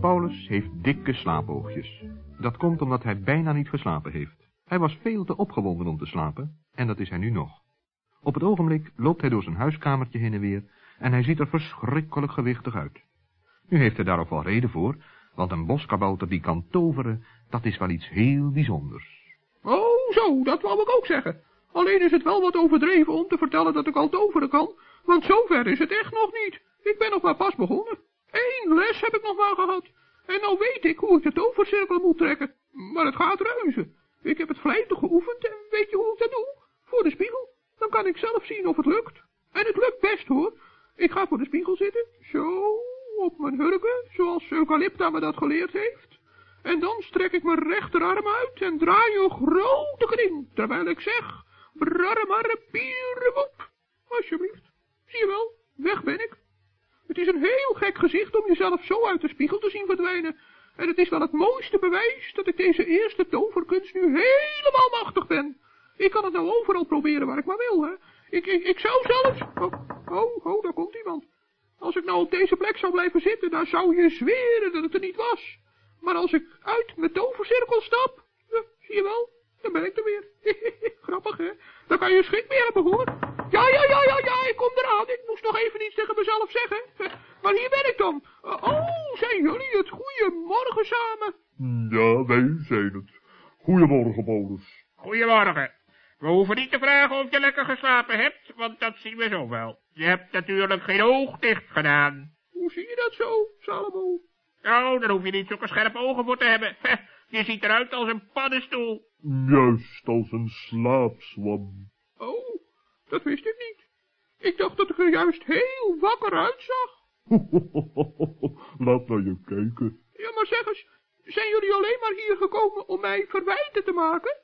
Paulus heeft dikke slaapoogjes. Dat komt omdat hij bijna niet geslapen heeft. Hij was veel te opgewonden om te slapen, en dat is hij nu nog. Op het ogenblik loopt hij door zijn huiskamertje heen en weer, en hij ziet er verschrikkelijk gewichtig uit. Nu heeft hij daar ook wel reden voor, want een boskabouter die kan toveren, dat is wel iets heel bijzonders. Oh, zo, dat wou ik ook zeggen. Alleen is het wel wat overdreven om te vertellen dat ik al toveren kan, want zover is het echt nog niet. Ik ben nog maar pas begonnen. Eén les heb ik nog maar gehad. En nou weet ik hoe ik de tovercirkel moet trekken. Maar het gaat reuze. Ik heb het vlijtig geoefend en weet je hoe ik dat doe? Voor de spiegel. Dan kan ik zelf zien of het lukt. Eucalypta me dat geleerd heeft. En dan strek ik mijn rechterarm uit en draai een grote kring, terwijl ik zeg, brarremarre pierrewoep. Alsjeblieft. Zie je wel, weg ben ik. Het is een heel gek gezicht om jezelf zo uit de spiegel te zien verdwijnen. En het is wel het mooiste bewijs dat ik deze eerste toverkunst nu helemaal machtig ben. Ik kan het nou overal proberen waar ik maar wil, hè. Ik, ik, ik zou zelfs... Oh, oh, oh, daar komt iemand. Als ik nou op deze plek zou blijven zitten, dan zou je zweren dat het er niet was. Maar als ik uit mijn tovercirkel stap, zie je wel, dan ben ik er weer. Grappig, hè? Dan kan je schrik meer hebben, hoor. Ja, ja, ja, ja, ja, ik kom eraan. Ik moest nog even iets tegen mezelf zeggen. Maar hier ben ik dan. Oh, zijn jullie het? Goedemorgen samen. Ja, wij zijn het. Goedemorgen, Paulus. Goedemorgen. We hoeven niet te vragen of je lekker geslapen hebt, want dat zien we zo wel. Je hebt natuurlijk geen oog dicht gedaan. Hoe zie je dat zo, Salomo? Nou, daar hoef je niet zulke scherpe ogen voor te hebben. Je ziet eruit als een paddenstoel. Juist als een slaapzwam. Oh, dat wist ik niet. Ik dacht dat ik er juist heel wakker uitzag. Laat naar je kijken. Ja, maar zeg eens, zijn jullie alleen maar hier gekomen om mij verwijten te maken?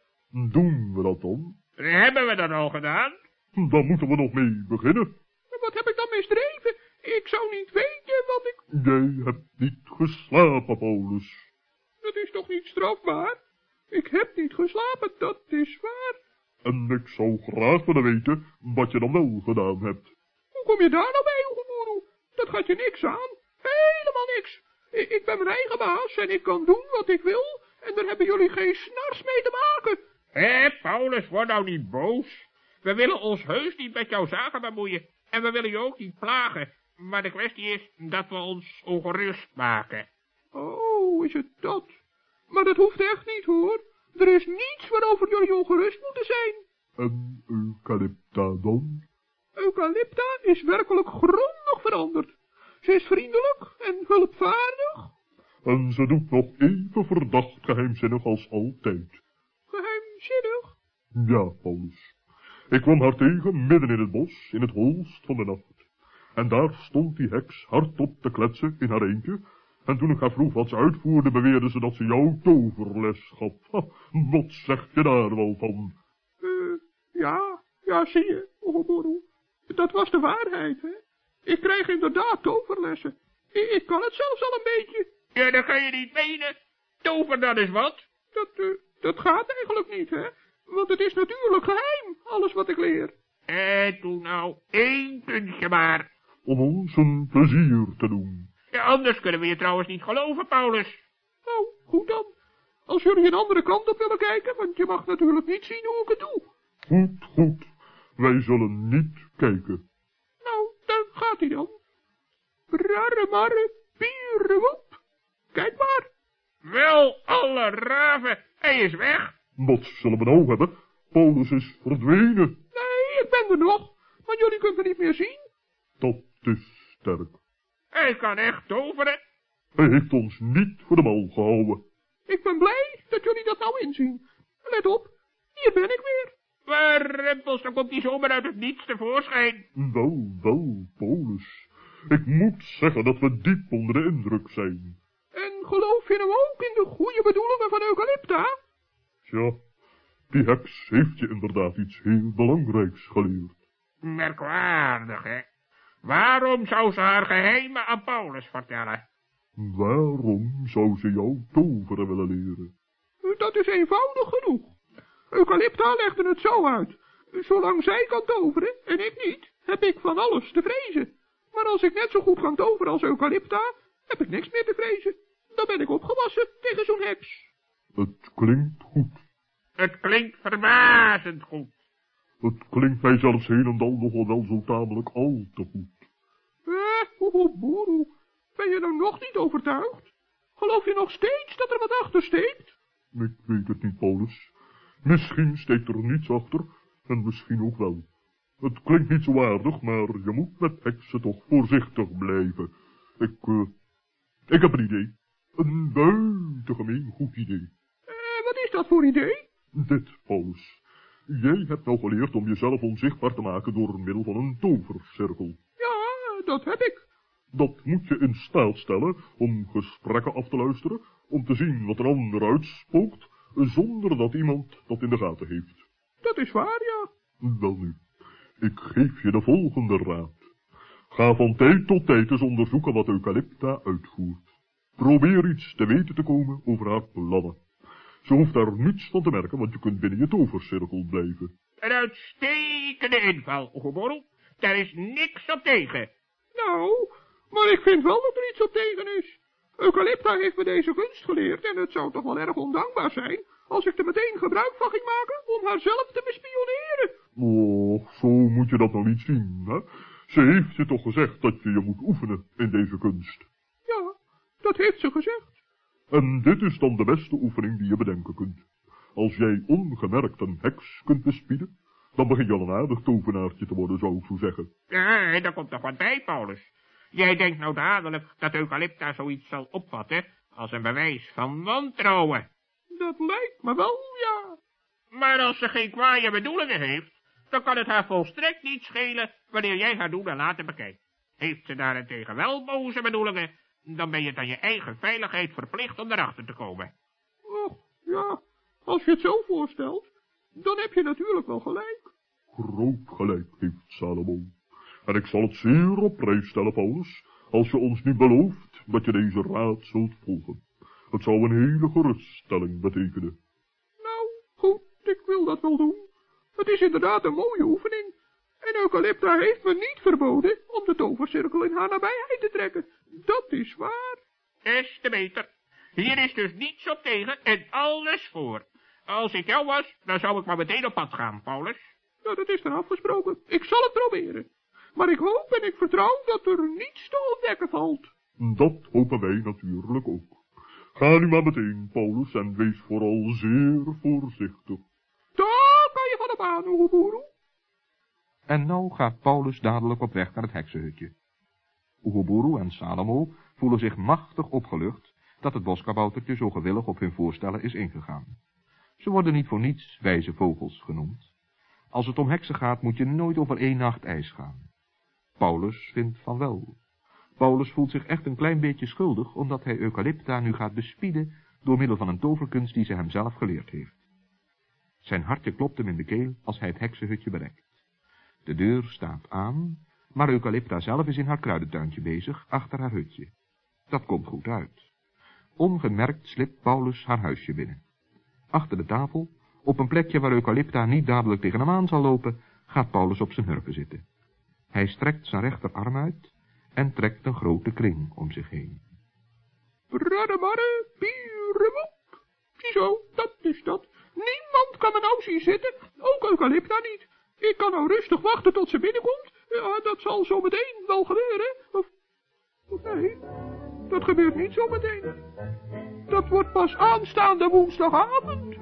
Doen we dat dan? Hebben we dat al gedaan? Dan moeten we nog mee beginnen. Wat heb ik dan misdreven? Ik zou niet weten wat ik... Jij hebt niet geslapen, Paulus. Dat is toch niet strafbaar? Ik heb niet geslapen, dat is waar. En ik zou graag willen weten wat je dan wel gedaan hebt. Hoe kom je daar nou bij, Oegemoeroe? Dat gaat je niks aan. Helemaal niks. Ik, ik ben mijn eigen baas en ik kan doen wat ik wil. En daar hebben jullie geen snars mee te maken. Hé, Paulus, word nou niet boos. We willen ons heus niet met jouw zaken bemoeien. En we willen je ook niet plagen. Maar de kwestie is dat we ons ongerust maken. Oh, is het dat? Maar dat hoeft echt niet, hoor. Er is niets waarover jullie ongerust moeten zijn. En Eucalypta dan? Eucalypta is werkelijk grondig veranderd. Ze is vriendelijk en hulpvaardig. En ze doet nog even verdacht geheimzinnig als altijd. Ja, Paulus. Ik kwam haar tegen midden in het bos, in het holst van de nacht. En daar stond die heks hardop te kletsen in haar eentje. En toen ik haar vroeg wat ze uitvoerde, beweerde ze dat ze jou toverles gaf. wat zeg je daar wel van? Uh, ja, ja, zie je, Oeboeroe. Dat was de waarheid, hè. Ik krijg inderdaad toverlessen. Ik, ik, kan het zelfs al een beetje. Ja, dat kan je niet menen. Tover dat is wat. Dat, uh, dat gaat eigenlijk niet, hè. Want het is natuurlijk geheim, alles wat ik leer. Eh, doe nou één puntje maar. Om ons een plezier te doen. Ja, anders kunnen we je trouwens niet geloven, Paulus. Nou, goed dan. Als jullie een andere kant op willen kijken, want je mag natuurlijk niet zien hoe ik het doe. Goed, goed. Wij zullen niet kijken. Nou, dan gaat hij dan. Brarremarre, pierrewoep. Kijk maar. Wel, alle raven, hij is weg. Wat zullen we nou hebben? Paulus is verdwenen. Nee, ik ben er nog, maar jullie kunnen het niet meer zien. Dat is sterk. Hij kan echt toveren. Hij heeft ons niet voor de mal gehouden. Ik ben blij dat jullie dat nou inzien. Let op, hier ben ik weer. Waar, Rempels, dan komt hij zomaar uit het niets tevoorschijn. Wel, wel, Paulus. Ik moet zeggen dat we diep onder de indruk zijn. Geloof je nou ook in de goede bedoelingen van Eucalypta? Tja, die heks heeft je inderdaad iets heel belangrijks geleerd. Merkwaardig, hè? Waarom zou ze haar geheimen aan Paulus vertellen? Waarom zou ze jou toveren willen leren? Dat is eenvoudig genoeg. Eucalypta legde het zo uit. Zolang zij kan toveren en ik niet, heb ik van alles te vrezen. Maar als ik net zo goed kan toveren als Eucalypta, heb ik niks meer te vrezen. Dan ben ik opgewassen tegen zo'n heks. Het klinkt goed. Het klinkt verbazend goed. Het klinkt mij zelfs een en dan nog wel zo tamelijk al te goed. Eh, boeroe, ben je nou nog niet overtuigd? Geloof je nog steeds dat er wat achter steekt? Ik weet het niet, Paulus. Misschien steekt er niets achter, en misschien ook wel. Het klinkt niet zo aardig, maar je moet met heksen toch voorzichtig blijven. Ik, uh, ik heb een idee. Een buitengemeen goed idee. Eh, wat is dat voor idee? Dit, Paulus. Jij hebt nou geleerd om jezelf onzichtbaar te maken door middel van een tovercirkel. Ja, dat heb ik. Dat moet je in staat stellen om gesprekken af te luisteren, om te zien wat een ander uitspookt, zonder dat iemand dat in de gaten heeft. Dat is waar, ja. Wel nu, ik geef je de volgende raad. Ga van tijd tot tijd eens onderzoeken wat Eucalypta uitvoert. Probeer iets te weten te komen over haar plannen. Ze hoeft daar niets van te merken, want je kunt binnen je tovercirkel blijven. Een uitstekende inval, Oegeborrel. Daar is niks op tegen. Nou, maar ik vind wel dat er iets op tegen is. Eucalypta heeft me deze kunst geleerd en het zou toch wel erg ondankbaar zijn als ik er meteen gebruik van ging maken om haar zelf te bespioneren. Och, zo moet je dat nou niet zien, hè? Ze heeft je toch gezegd dat je je moet oefenen in deze kunst. Dat heeft ze gezegd. En dit is dan de beste oefening die je bedenken kunt. Als jij ongemerkt een heks kunt bespieden, dan begin je al een aardig tovenaartje te worden, zou ik zo zeggen. Ja, daar komt nog wat bij, Paulus. Jij denkt nou dadelijk dat Eucalypta zoiets zal opvatten als een bewijs van wantrouwen. Dat lijkt me wel, ja. Maar als ze geen kwaaie bedoelingen heeft, dan kan het haar volstrekt niet schelen wanneer jij haar doen en laten bekijkt. Heeft ze daarentegen wel boze bedoelingen, dan ben je aan je eigen veiligheid verplicht om erachter te komen. Och, ja, als je het zo voorstelt, dan heb je natuurlijk wel gelijk. Groot gelijk heeft Salomo. En ik zal het zeer op prijs stellen, Paulus, als je ons nu belooft dat je deze raad zult volgen. Het zou een hele geruststelling betekenen. Nou, goed, ik wil dat wel doen. Het is inderdaad een mooie oefening. En Eucalypta heeft me niet verboden om de tovercirkel in haar nabijheid te trekken. Dat is waar. Des te beter. Hier is dus niets op tegen en alles voor. Als ik jou was, dan zou ik maar meteen op pad gaan, Paulus. Ja, dat is dan afgesproken. Ik zal het proberen. Maar ik hoop en ik vertrouw dat er niets te ontdekken valt. Dat hopen wij natuurlijk ook. Ga nu maar meteen, Paulus, en wees vooral zeer voorzichtig. Daar kan je van op aan, Oegeboeroe. En nou gaat Paulus dadelijk op weg naar het heksenhutje. Oegeboeroe en Salomo voelen zich machtig opgelucht dat het boskaboutertje zo gewillig op hun voorstellen is ingegaan. Ze worden niet voor niets wijze vogels genoemd. Als het om heksen gaat, moet je nooit over één nacht ijs gaan. Paulus vindt van wel. Paulus voelt zich echt een klein beetje schuldig, omdat hij Eucalypta nu gaat bespieden door middel van een toverkunst die ze hem zelf geleerd heeft. Zijn hartje klopt hem in de keel als hij het heksenhutje bereikt. De deur staat aan, maar Eucalypta zelf is in haar kruidentuintje bezig, achter haar hutje. Dat komt goed uit. Ongemerkt slipt Paulus haar huisje binnen. Achter de tafel, op een plekje waar Eucalypta niet dadelijk tegen hem aan zal lopen, gaat Paulus op zijn hurken zitten. Hij strekt zijn rechterarm uit en trekt een grote kring om zich heen. Raddemarre, pieremop. Ziezo, dat is dat. Niemand kan me nou zien zitten, ook Eucalypta niet. Ik kan nou rustig wachten tot ze binnenkomt. Ja, dat zal zo meteen wel gebeuren. Of, of nee, dat gebeurt niet zo meteen. Dat wordt pas aanstaande woensdagavond.